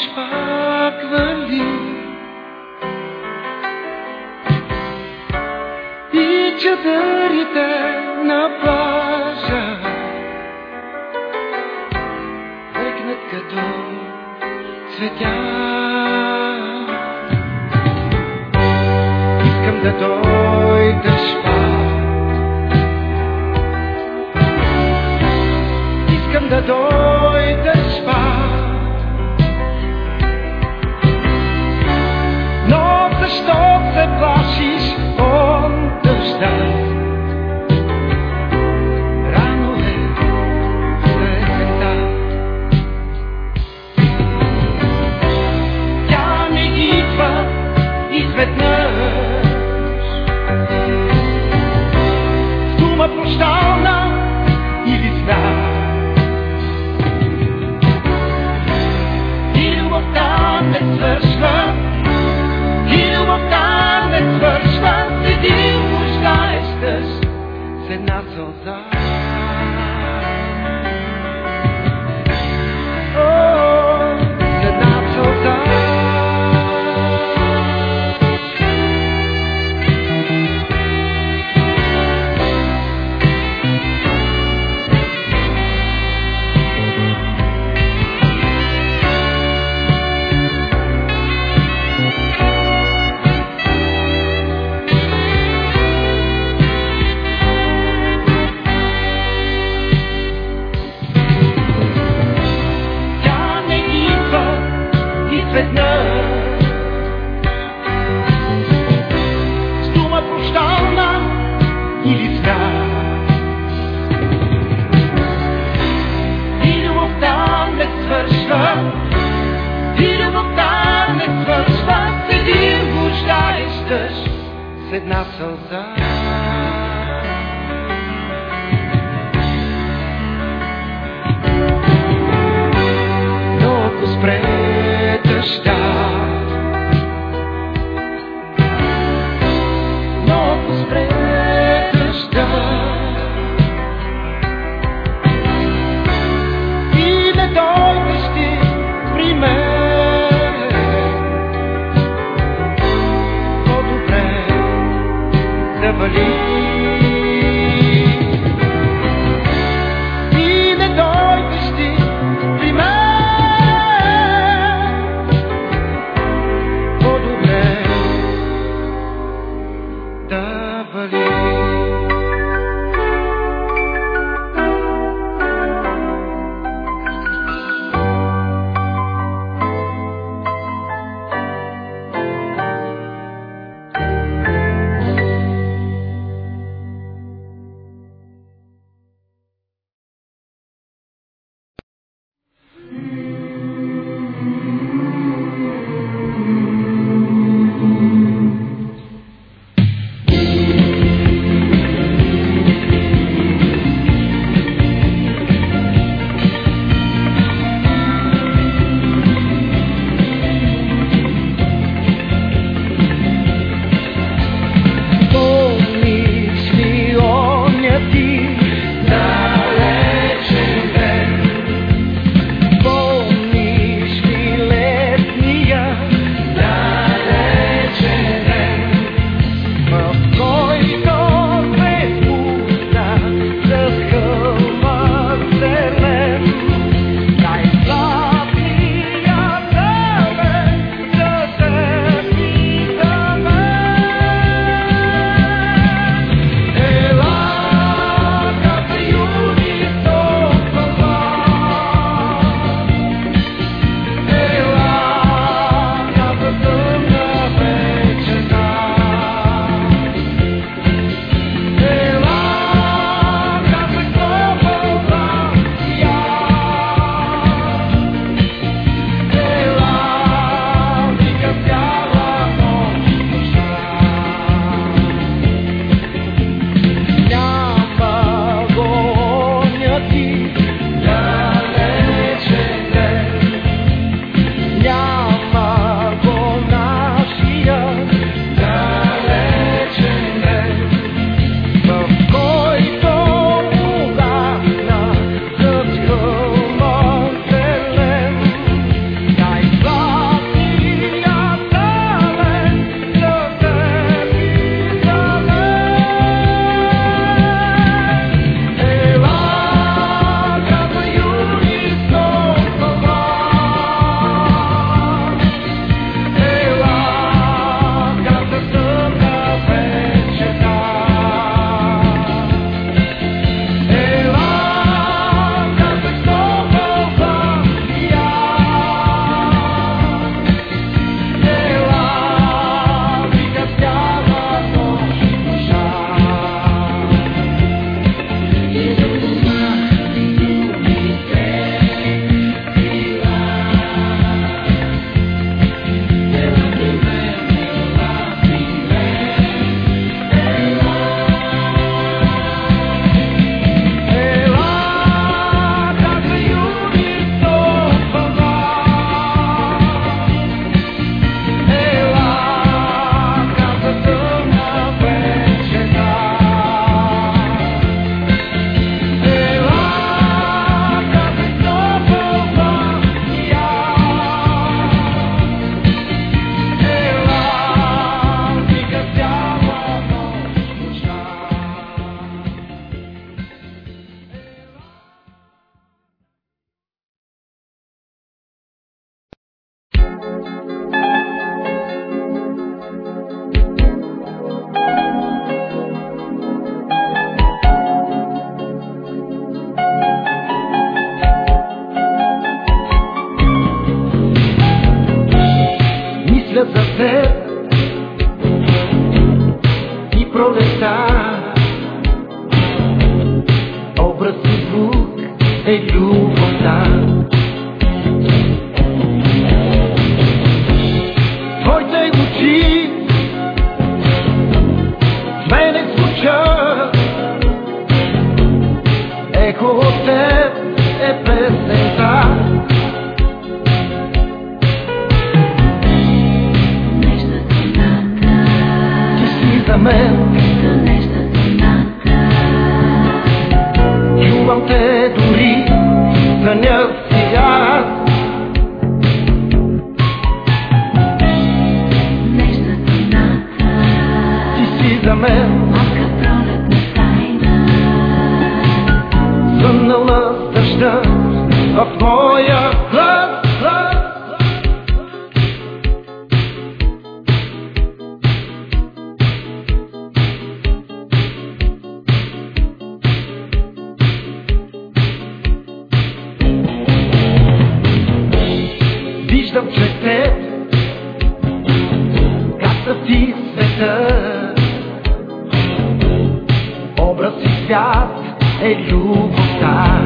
Топъл дъжд пак вали. И чадърите на виждам чрез теб как са ти света. Образ и свят е любовта.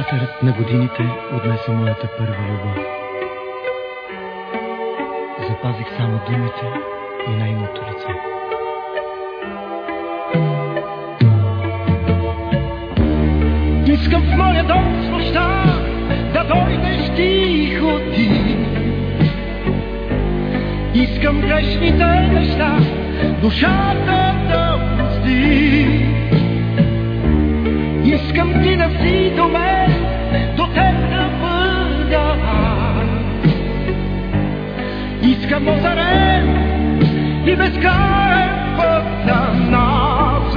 Вятърът на годините отнесе моята първа любов. Запазих само думите и нейното лице. Искам в моя дом с нощта да дойдеш тихо ти. Искам грешните неща, душата да прости. Искам ти да си до мен, Искам озарен и безкраен път за нас.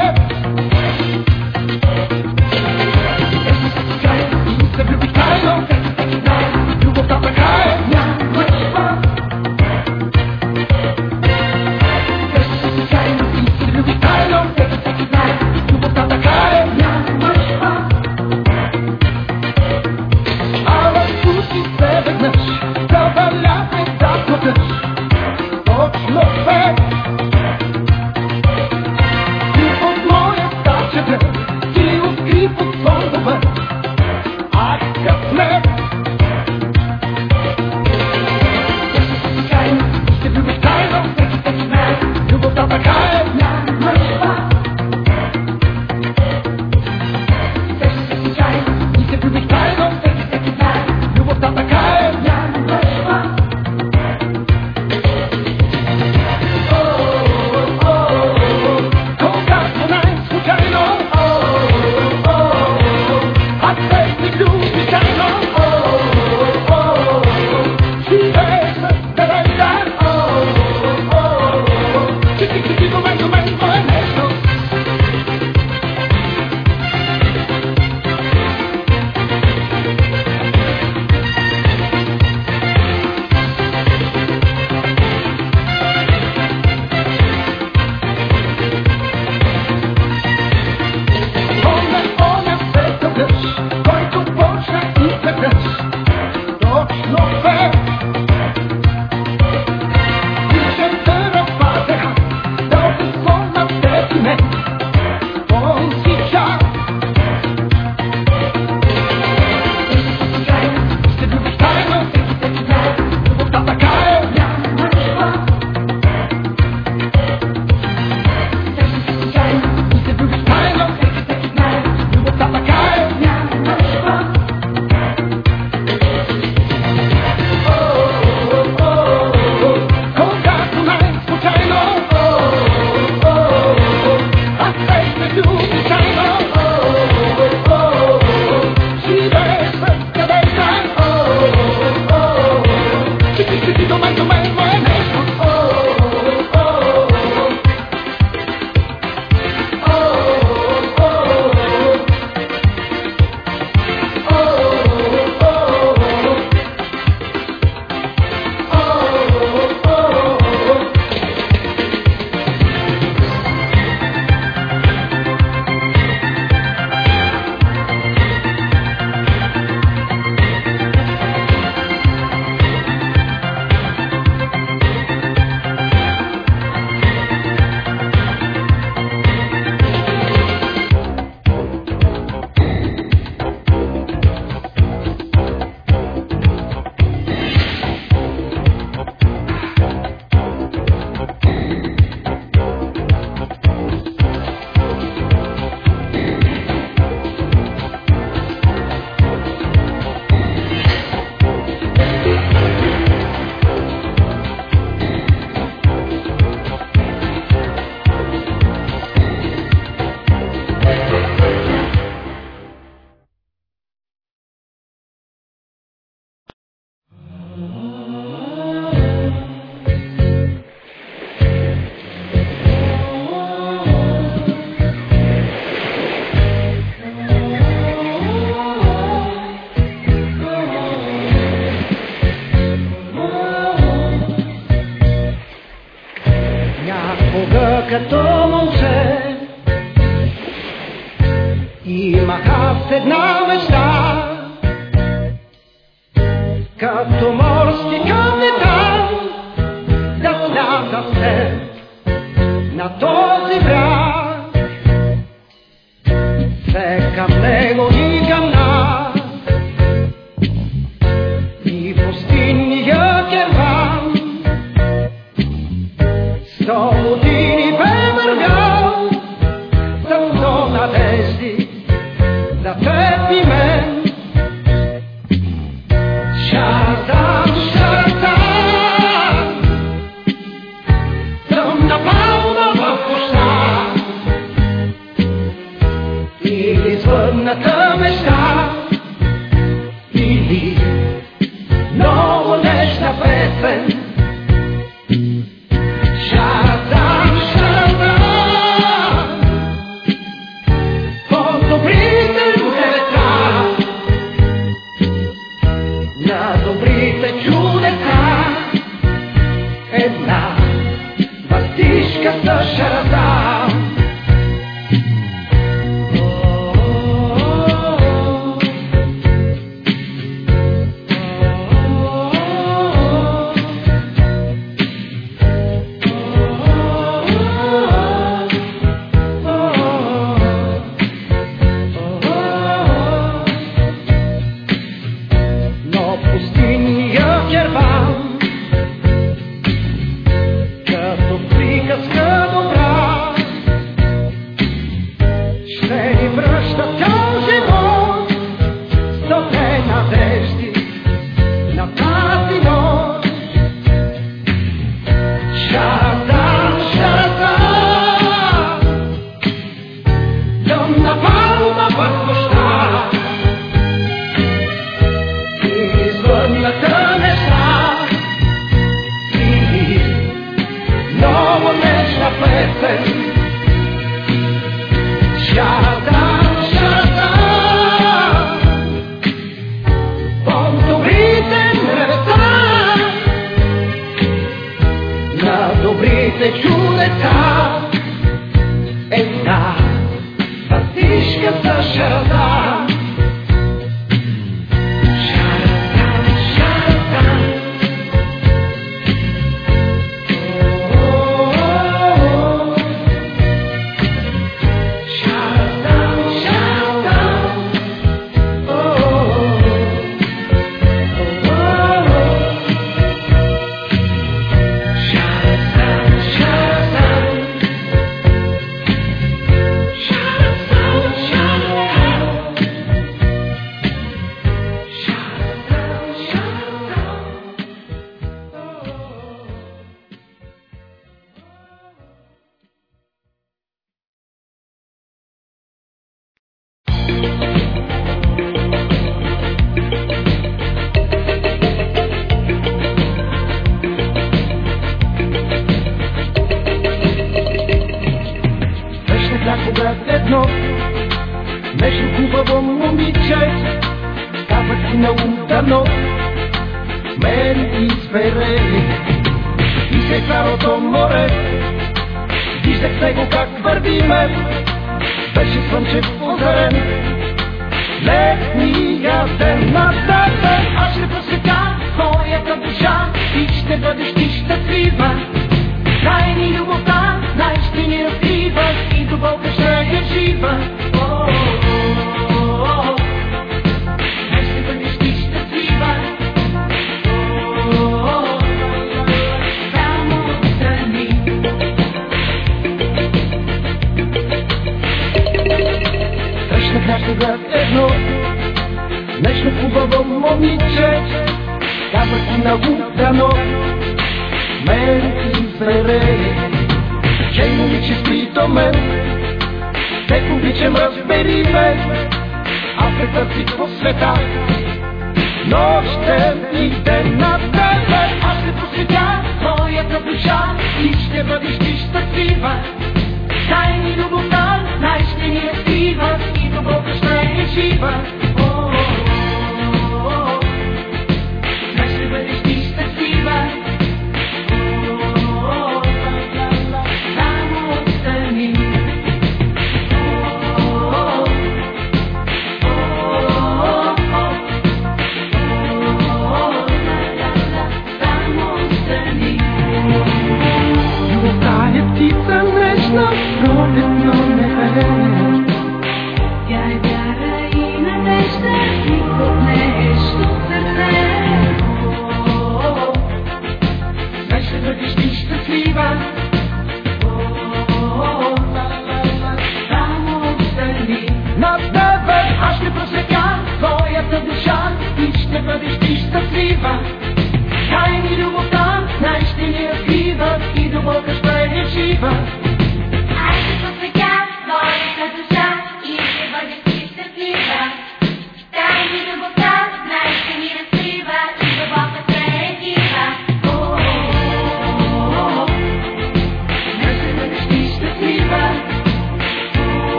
Някога като момче имах аз една мечта, като морски капитан да сляза се на този бряг. Все към него и към нас. наука, но мен избере. Чайно честито мен, те обичам разбери ме, аз се търсих по света. Нощен и ден на тебе, аз се посветя твоята душа и ще бъдеш ти щастлива. Тайни любовта, най-ще ни е и любовта ще е жива.